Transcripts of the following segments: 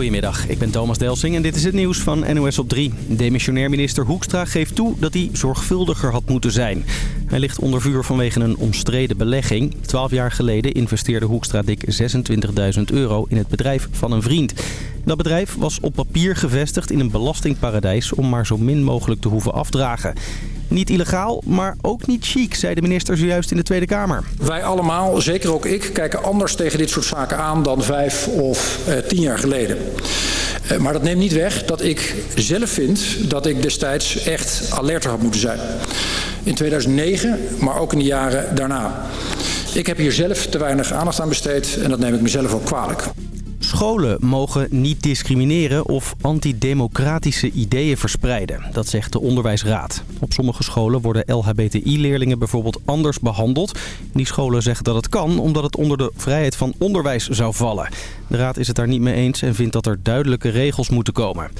Goedemiddag, ik ben Thomas Delsing en dit is het nieuws van NOS op 3. Demissionair minister Hoekstra geeft toe dat hij zorgvuldiger had moeten zijn. Hij ligt onder vuur vanwege een omstreden belegging. Twaalf jaar geleden investeerde Hoekstra dik 26.000 euro in het bedrijf van een vriend. Dat bedrijf was op papier gevestigd in een belastingparadijs om maar zo min mogelijk te hoeven afdragen. Niet illegaal, maar ook niet chic, zei de minister zojuist in de Tweede Kamer. Wij allemaal, zeker ook ik, kijken anders tegen dit soort zaken aan dan vijf of eh, tien jaar geleden. Eh, maar dat neemt niet weg dat ik zelf vind dat ik destijds echt alerter had moeten zijn. In 2009, maar ook in de jaren daarna. Ik heb hier zelf te weinig aandacht aan besteed en dat neem ik mezelf ook kwalijk. Scholen mogen niet discrimineren of antidemocratische ideeën verspreiden. Dat zegt de onderwijsraad. Op sommige scholen worden LHBTI-leerlingen bijvoorbeeld anders behandeld. Die scholen zeggen dat het kan omdat het onder de vrijheid van onderwijs zou vallen. De raad is het daar niet mee eens en vindt dat er duidelijke regels moeten komen.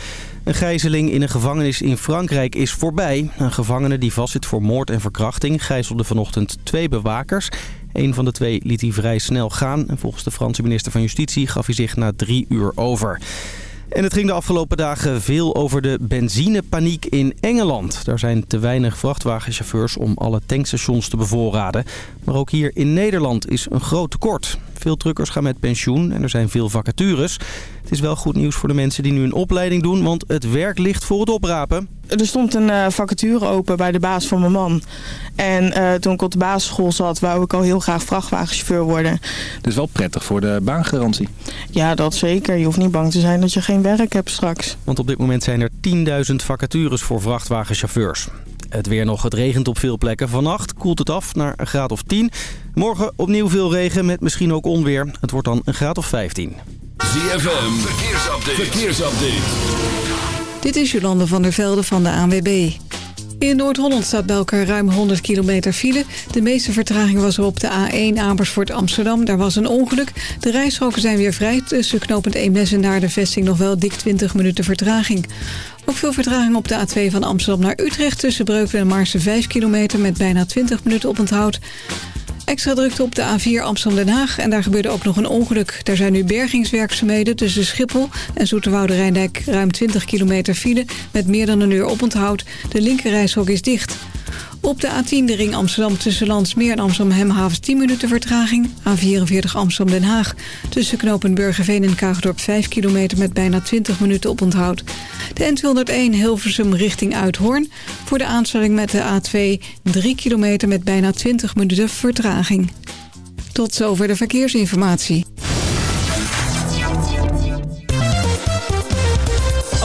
Een gijzeling in een gevangenis in Frankrijk is voorbij. Een gevangene die vastzit voor moord en verkrachting gijzelde vanochtend twee bewakers. Een van de twee liet hij vrij snel gaan. En volgens de Franse minister van Justitie gaf hij zich na drie uur over. En het ging de afgelopen dagen veel over de benzinepaniek in Engeland. Daar zijn te weinig vrachtwagenchauffeurs om alle tankstations te bevoorraden. Maar ook hier in Nederland is een groot tekort. Veel truckers gaan met pensioen en er zijn veel vacatures. Het is wel goed nieuws voor de mensen die nu een opleiding doen, want het werk ligt voor het oprapen. Er stond een uh, vacature open bij de baas van mijn man. En uh, toen ik op de basisschool zat, wou ik al heel graag vrachtwagenchauffeur worden. Dus wel prettig voor de baangarantie. Ja, dat zeker. Je hoeft niet bang te zijn dat je geen werk hebt straks. Want op dit moment zijn er 10.000 vacatures voor vrachtwagenchauffeurs. Het weer nog, het regent op veel plekken. Vannacht koelt het af naar een graad of 10. Morgen opnieuw veel regen met misschien ook onweer. Het wordt dan een graad of 15. ZFM, verkeersupdate. verkeersupdate. Dit is Jolande van der Velde van de ANWB. In Noord-Holland staat bij elkaar ruim 100 kilometer file. De meeste vertraging was er op de A1 Amersfoort-Amsterdam. Daar was een ongeluk. De rijstroken zijn weer vrij. Tussen knooppunt Eemnes en naar de vesting nog wel dik 20 minuten vertraging. Ook veel vertraging op de A2 van Amsterdam naar Utrecht... tussen Breukelen en Maarsen 5 kilometer met bijna 20 minuten op onthoud. Extra drukte op de A4 Amsterdam-Den Haag en daar gebeurde ook nog een ongeluk. Er zijn nu bergingswerkzaamheden tussen Schiphol en Zoeterwoude-Rijndijk... ruim 20 kilometer file met meer dan een uur oponthoud. De linkerrijshok is dicht. Op de A10 de ring Amsterdam tussen Landsmeer en Amsterdam-Hemhavens 10 minuten vertraging. A44 Amsterdam-Den Haag tussen knopen Burgerveen en Kaagdorp 5 kilometer met bijna 20 minuten op onthoud. De N201 Hilversum richting Uithoorn. Voor de aansluiting met de A2 3 kilometer met bijna 20 minuten vertraging. Tot zover de verkeersinformatie.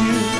you.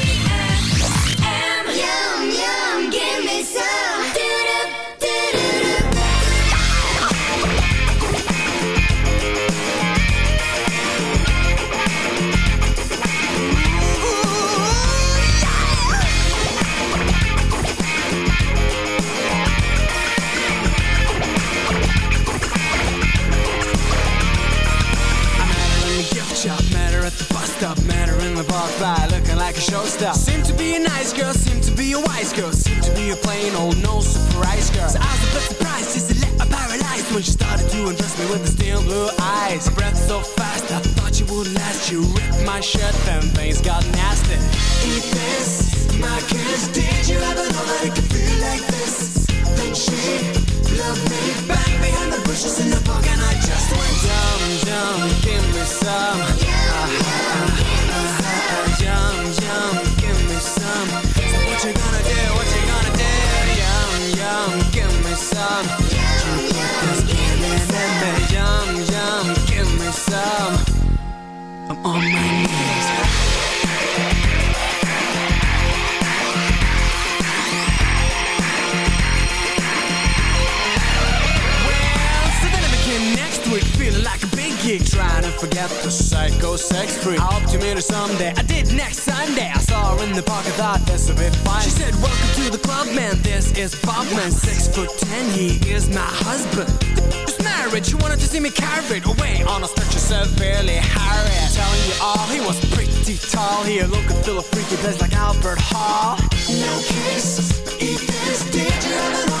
You ripped my shirt, then things got nasty. Eat this, my kiss. Psycho sex freak. I hoped to meet her someday. I did next Sunday. I saw her in the park. I thought this would be fine. She said, "Welcome to the club, man. This is Bob, man. Six foot ten. He is my husband." Married. She wanted to see me carried away on a stretcher severely harried. Telling you all, he was pretty tall. He looked and a freaky place like Albert Hall. No kiss, eat this. Did you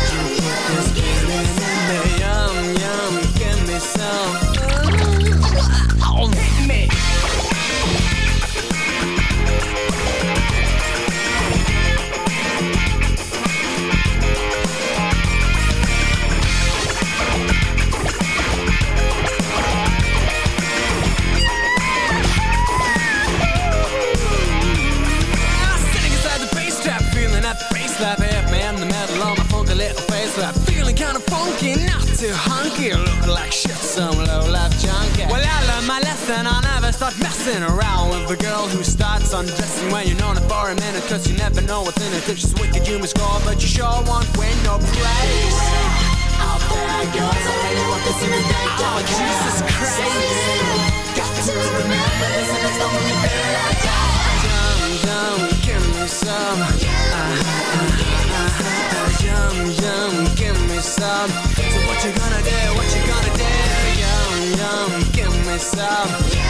too hunky, looking like shit, some low life junkie. Well, I learned my lesson, I'll never start messing around with a girl who starts undressing when you're known her for a minute, cause you never know what's in it. If she's wicked, you must go but you sure won't win no praise. Out there goes, I really want to see me Oh, Jesus Christ. Got to remember this, and it's the only thing I got. Yum, yum, give me some. Uh, uh, uh, some.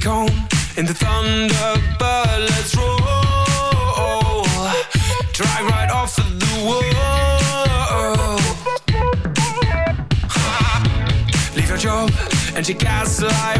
Lipstick on in the Thunderbird. Let's roll. Drive right off of the wall. Leave your job and your gaslight man.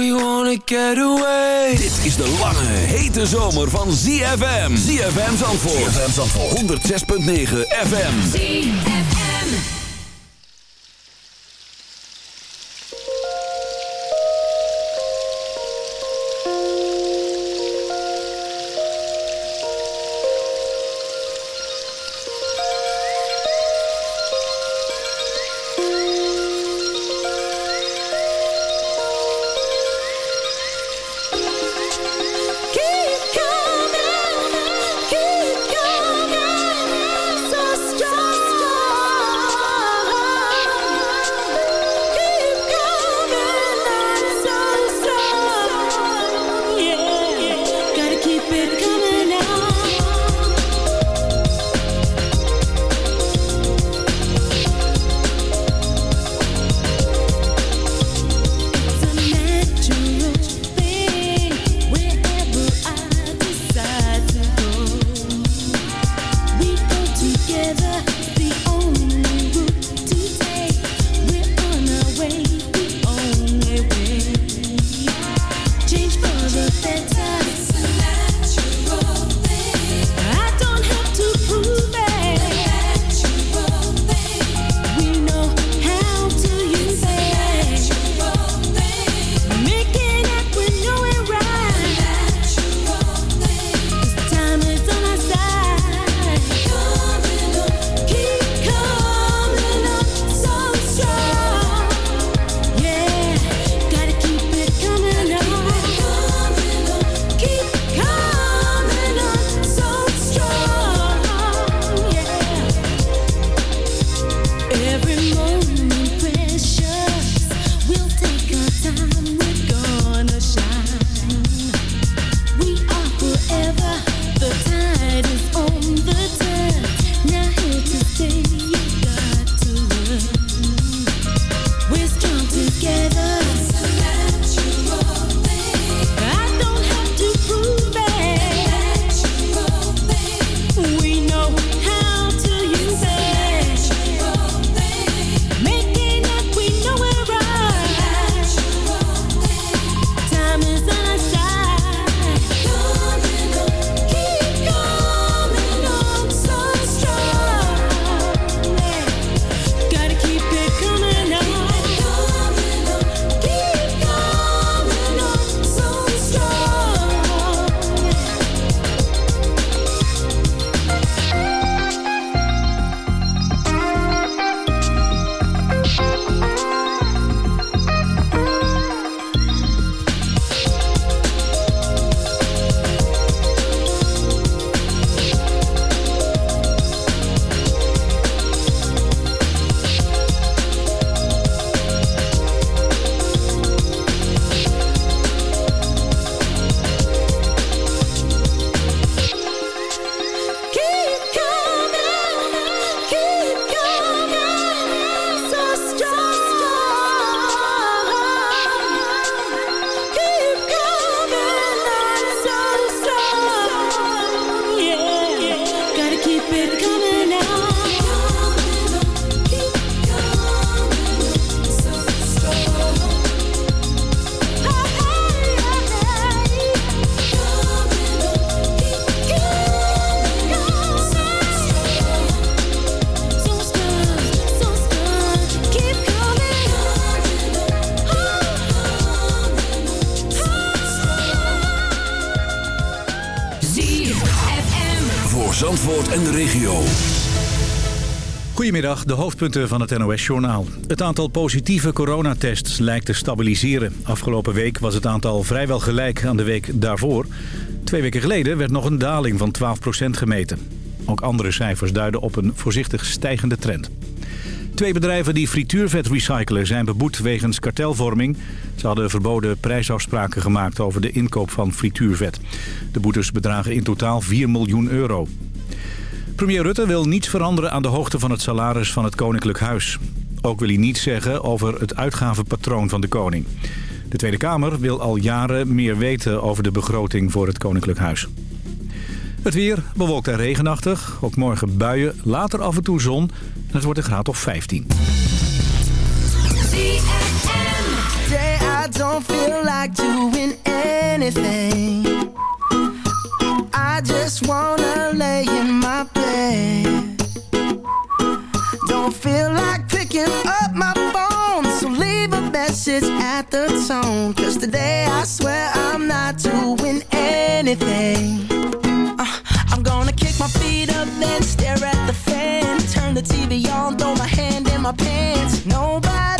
we wanna get away. Dit is de lange, hete zomer van ZFM. ZFM Zandvoort. ZFM Zandvoort. 106.9 FM. Keep Goedemiddag, de hoofdpunten van het NOS-journaal. Het aantal positieve coronatests lijkt te stabiliseren. Afgelopen week was het aantal vrijwel gelijk aan de week daarvoor. Twee weken geleden werd nog een daling van 12% gemeten. Ook andere cijfers duiden op een voorzichtig stijgende trend. Twee bedrijven die frituurvet recyclen zijn beboet wegens kartelvorming. Ze hadden verboden prijsafspraken gemaakt over de inkoop van frituurvet. De boetes bedragen in totaal 4 miljoen euro. Premier Rutte wil niets veranderen aan de hoogte van het salaris van het Koninklijk Huis. Ook wil hij niets zeggen over het uitgavenpatroon van de koning. De Tweede Kamer wil al jaren meer weten over de begroting voor het Koninklijk Huis. Het weer bewolkt en regenachtig. Ook morgen buien, later af en toe zon. En het wordt een graad of 15. Today I don't feel like doing anything. I just wanna lay in my bed. Don't feel like picking up my phone, so leave a message at the tone. Cause today I swear I'm not doing anything. Uh, I'm gonna kick my feet up, then stare at the fan. Turn the TV on, throw my hand in my pants. Nobody's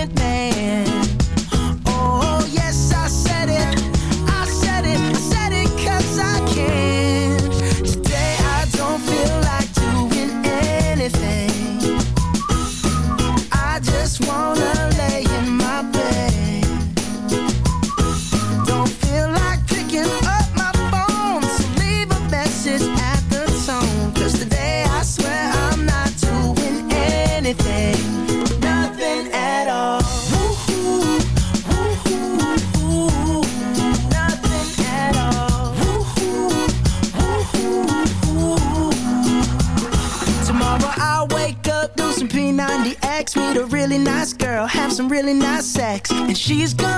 she's good.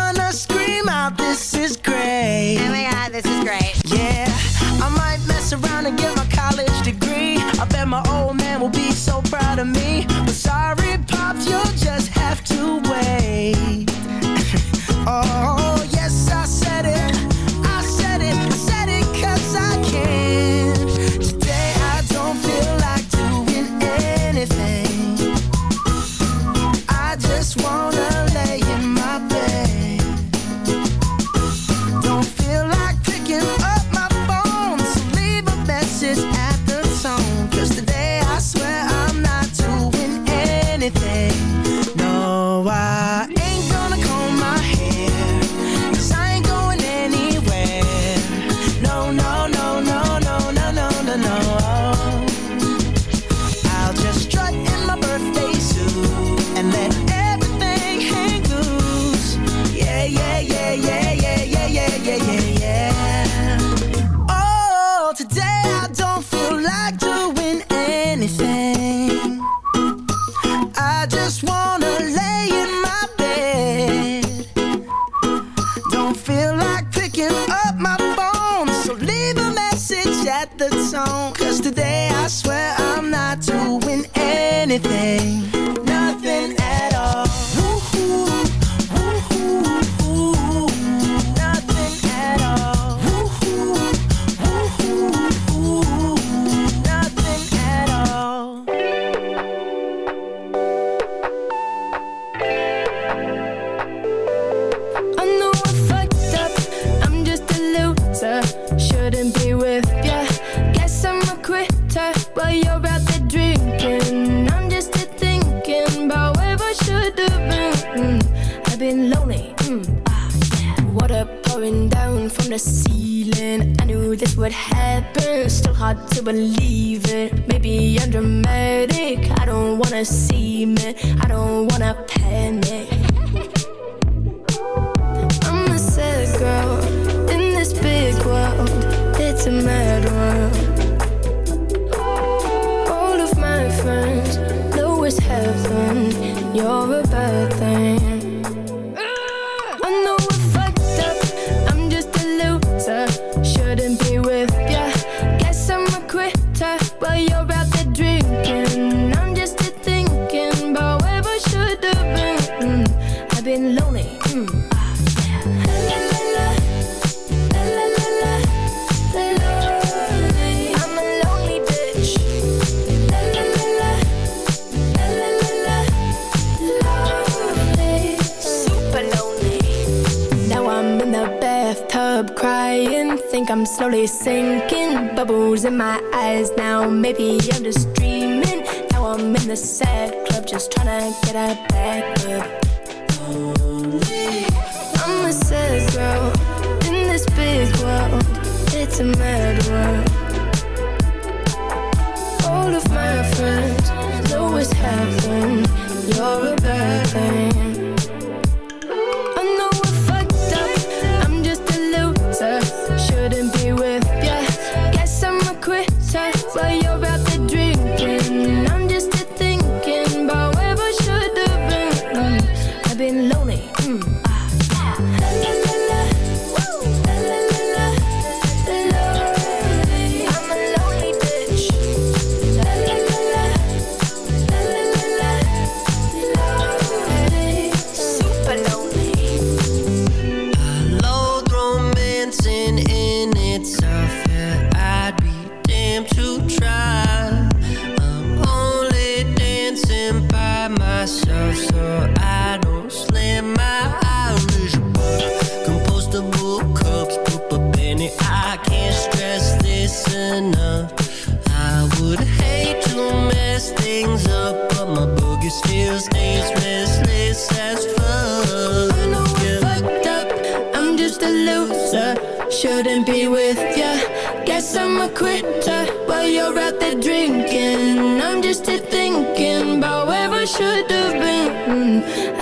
mad world. All of my friends know what's happened. You're a bad thing.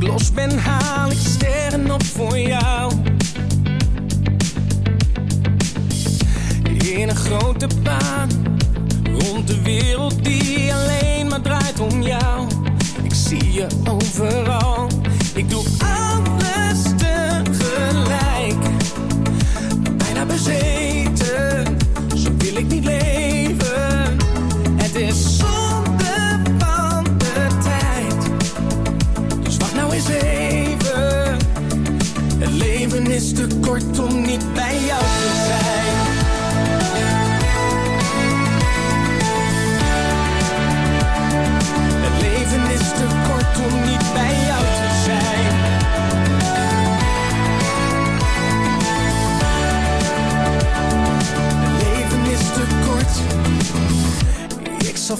ik los ben haar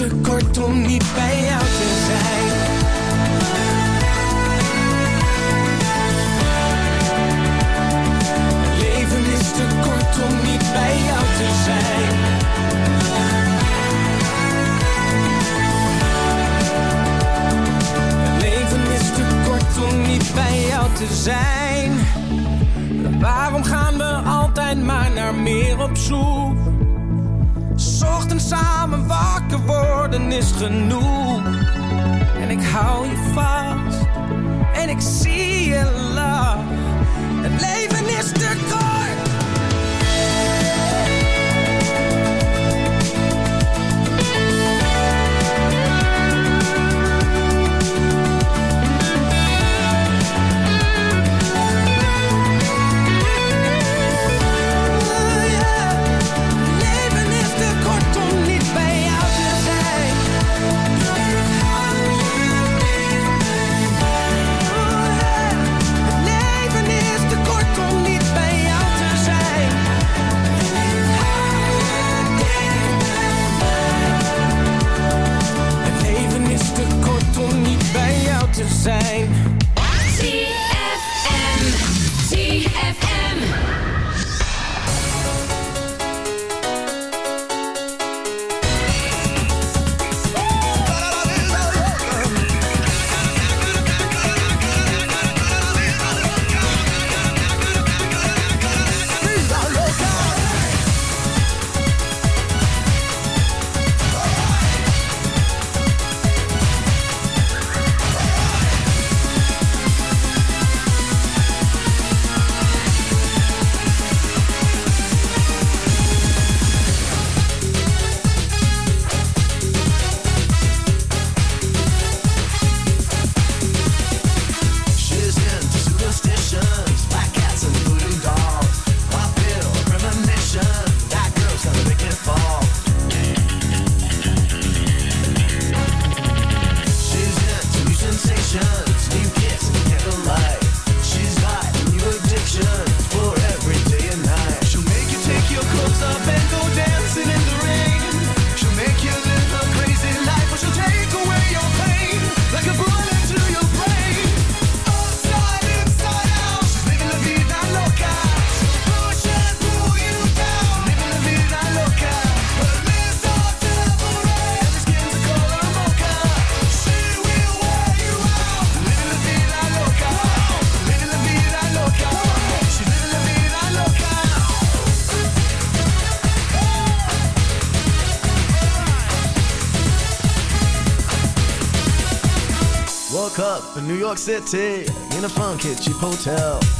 te kort om niet bij jou is genoeg. En ik hou je vast en ik zie je lach. Het leven York City in a fun kitchen hotel.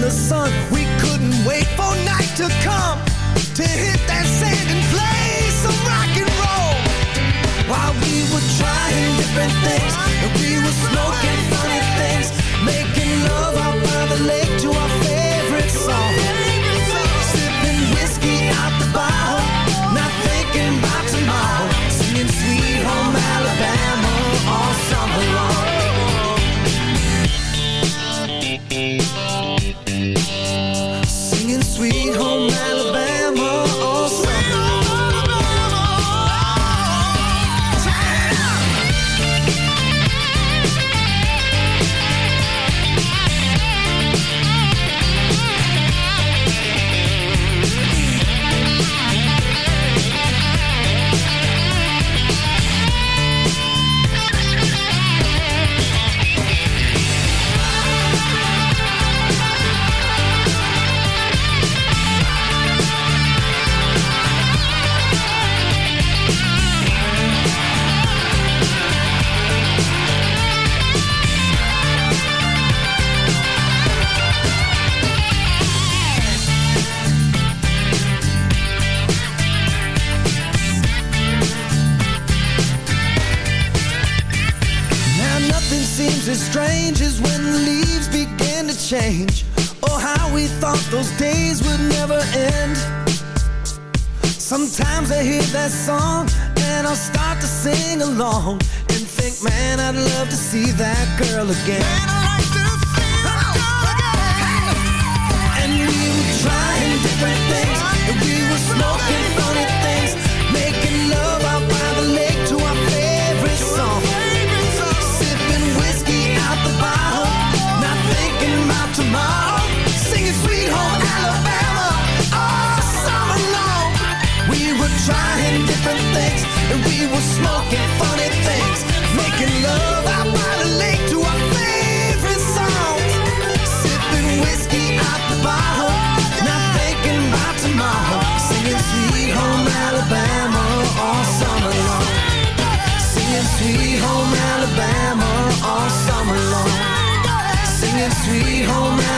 the sun. We couldn't wait for night to come to hit again. sweet home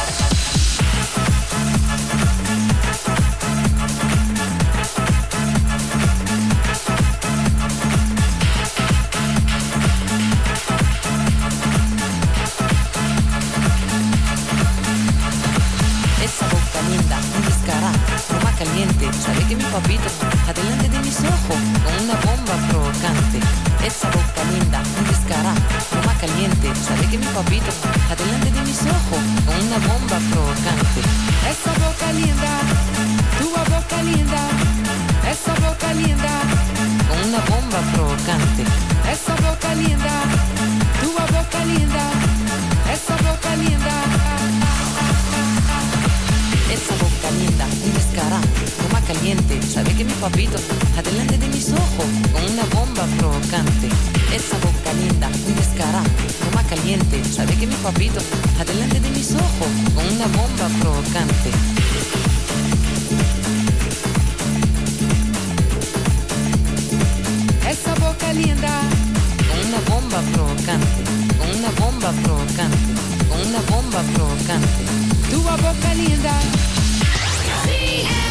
Papito, adelante de mis ojos, con una bomba provocante. Esa boca linda, un descarado, toma caliente. Sabe que mi papito, adelante de mis ojos, con una bomba provocante. Que mi papito, adelante de mis ojos, con una bomba provocante. Esa boca linda, un descarado, toma caliente. Sabe que mi papito, adelante de mis ojos, con una bomba provocante. Essa boca linda, Con una bomba provocante, con una bomba provocante, con una bomba provocante. tua boca linda. Between